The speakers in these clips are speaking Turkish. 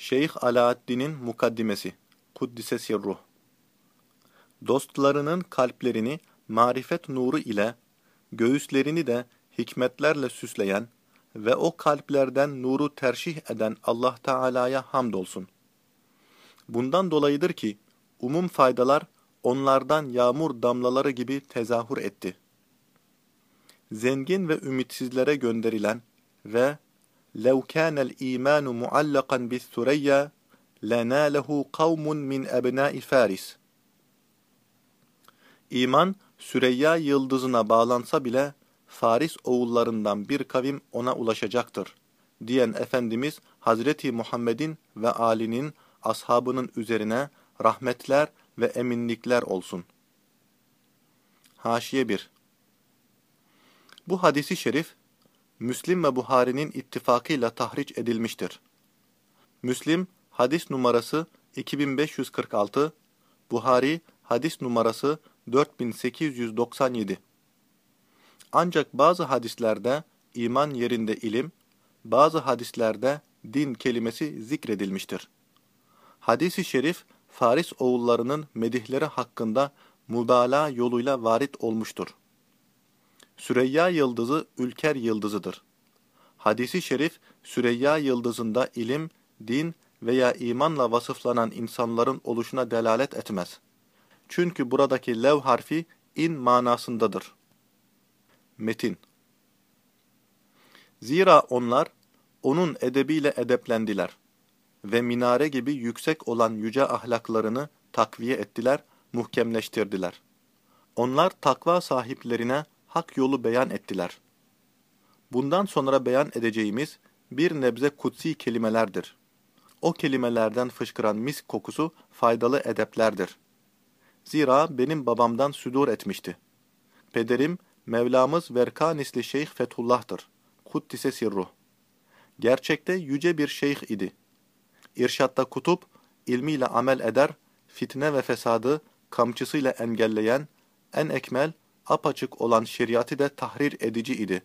Şeyh Alaaddin'in Mukaddimesi Kuddise Sirruh Dostlarının kalplerini marifet nuru ile, göğüslerini de hikmetlerle süsleyen ve o kalplerden nuru terşih eden Allah Teala'ya hamdolsun. Bundan dolayıdır ki, umum faydalar onlardan yağmur damlaları gibi tezahür etti. Zengin ve ümitsizlere gönderilen ve لَوْ كَانَ الْا۪يمَانُ مُعَلَّقًا بِالثُّرَيَّا لَنَالَهُ قَوْمٌ مِنْ اَبْنَاءِ فَارِسِ İman, Süreyya yıldızına bağlansa bile, Faris oğullarından bir kavim ona ulaşacaktır, diyen Efendimiz Hazreti Muhammed'in ve Ali'nin, ashabının üzerine rahmetler ve eminlikler olsun. Haşiye 1 Bu hadisi şerif, Müslim ve Buhari'nin ittifakıyla tahriç edilmiştir. Müslim, hadis numarası 2546, Buhari, hadis numarası 4897. Ancak bazı hadislerde iman yerinde ilim, bazı hadislerde din kelimesi zikredilmiştir. Hadis-i şerif, Faris oğullarının medihleri hakkında mübalağa yoluyla varit olmuştur. Süreyya yıldızı ülker yıldızıdır. Hadisi şerif, Süreyya yıldızında ilim, din veya imanla vasıflanan insanların oluşuna delalet etmez. Çünkü buradaki lev harfi in manasındadır. Metin Zira onlar, onun edebiyle edeplendiler ve minare gibi yüksek olan yüce ahlaklarını takviye ettiler, muhkemleştirdiler. Onlar takva sahiplerine hak yolu beyan ettiler. Bundan sonra beyan edeceğimiz bir nebze kutsi kelimelerdir. O kelimelerden fışkıran misk kokusu faydalı edeplerdir. Zira benim babamdan südur etmişti. Pederim, Mevlamız Verkanisli Şeyh Fethullah'tır. Kuddise sirruh. Gerçekte yüce bir şeyh idi. İrşatta kutup, ilmiyle amel eder, fitne ve fesadı kamçısıyla engelleyen, en ekmel, apaçık olan şeriatı da tahrir edici idi.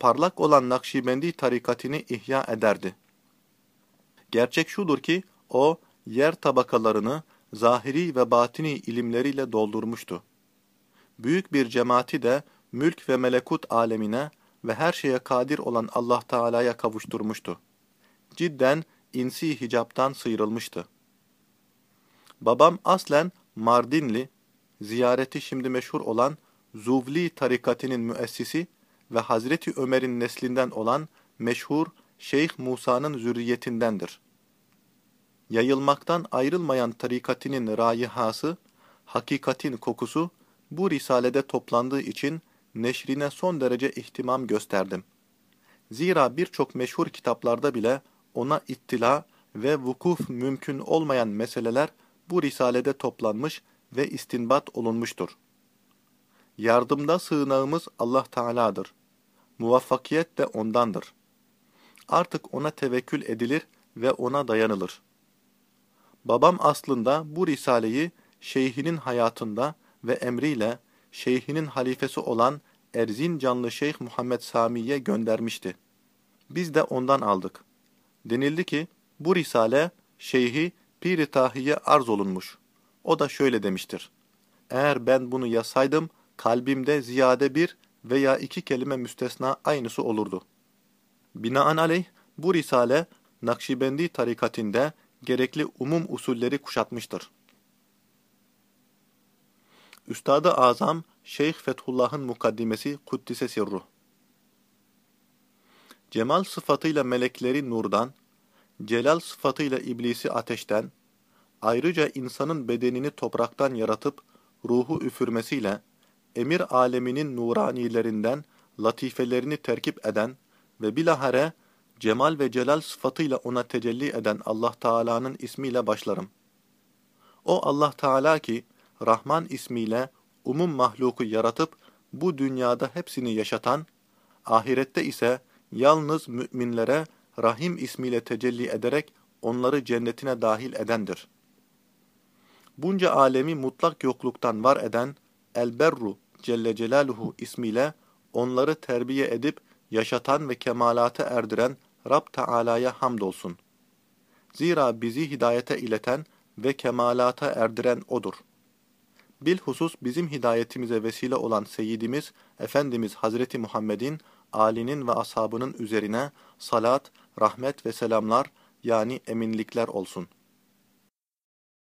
Parlak olan Nakşibendi tarikatini ihya ederdi. Gerçek şudur ki, o, yer tabakalarını zahiri ve batini ilimleriyle doldurmuştu. Büyük bir cemaati de mülk ve melekut alemine ve her şeye kadir olan Allah Teala'ya kavuşturmuştu. Cidden insi hicaptan sıyrılmıştı. Babam aslen Mardinli, ziyareti şimdi meşhur olan Zuvli tarikatinin müessisi ve Hazreti Ömer'in neslinden olan meşhur Şeyh Musa'nın zürriyetindendir. Yayılmaktan ayrılmayan tarikatinin rayihası, hakikatin kokusu bu risalede toplandığı için neşrine son derece ihtimam gösterdim. Zira birçok meşhur kitaplarda bile ona ittila ve vukuf mümkün olmayan meseleler bu risalede toplanmış ve istinbat olunmuştur. Yardımda sığınağımız Allah Teala'dır. Muvaffakiyet de O'ndandır. Artık O'na tevekkül edilir ve O'na dayanılır. Babam aslında bu risaleyi şeyhinin hayatında ve emriyle şeyhinin halifesi olan Erzin canlı Şeyh Muhammed Sami'ye göndermişti. Biz de ondan aldık. Denildi ki bu risale şeyhi Pir-i Tahiye arz olunmuş. O da şöyle demiştir. Eğer ben bunu yasaydım kalbimde ziyade bir veya iki kelime müstesna aynısı olurdu. Binaenaleyh bu risale Nakşibendi tarikatinde gerekli umum usulleri kuşatmıştır. Üstad-ı Azam Şeyh Fethullah'ın mukaddimesi Kuddise Sirruh Cemal sıfatıyla melekleri nurdan, celal sıfatıyla iblisi ateşten, ayrıca insanın bedenini topraktan yaratıp ruhu üfürmesiyle, emir aleminin nuranilerinden latifelerini terkip eden ve bilahare cemal ve celal sıfatıyla ona tecelli eden Allah Teala'nın ismiyle başlarım. O Allah Teala ki, Rahman ismiyle umum mahluku yaratıp bu dünyada hepsini yaşatan, ahirette ise yalnız müminlere Rahim ismiyle tecelli ederek onları cennetine dahil edendir. Bunca alemi mutlak yokluktan var eden El-Berru Celle Celaluhu ismiyle onları terbiye edip yaşatan ve kemalata erdiren Rab Teala'ya hamdolsun. Zira bizi hidayete ileten ve kemalata erdiren O'dur. Bilhusus bizim hidayetimize vesile olan Seyyidimiz, Efendimiz Hazreti Muhammed'in, âlinin ve ashabının üzerine salat, rahmet ve selamlar yani eminlikler olsun.''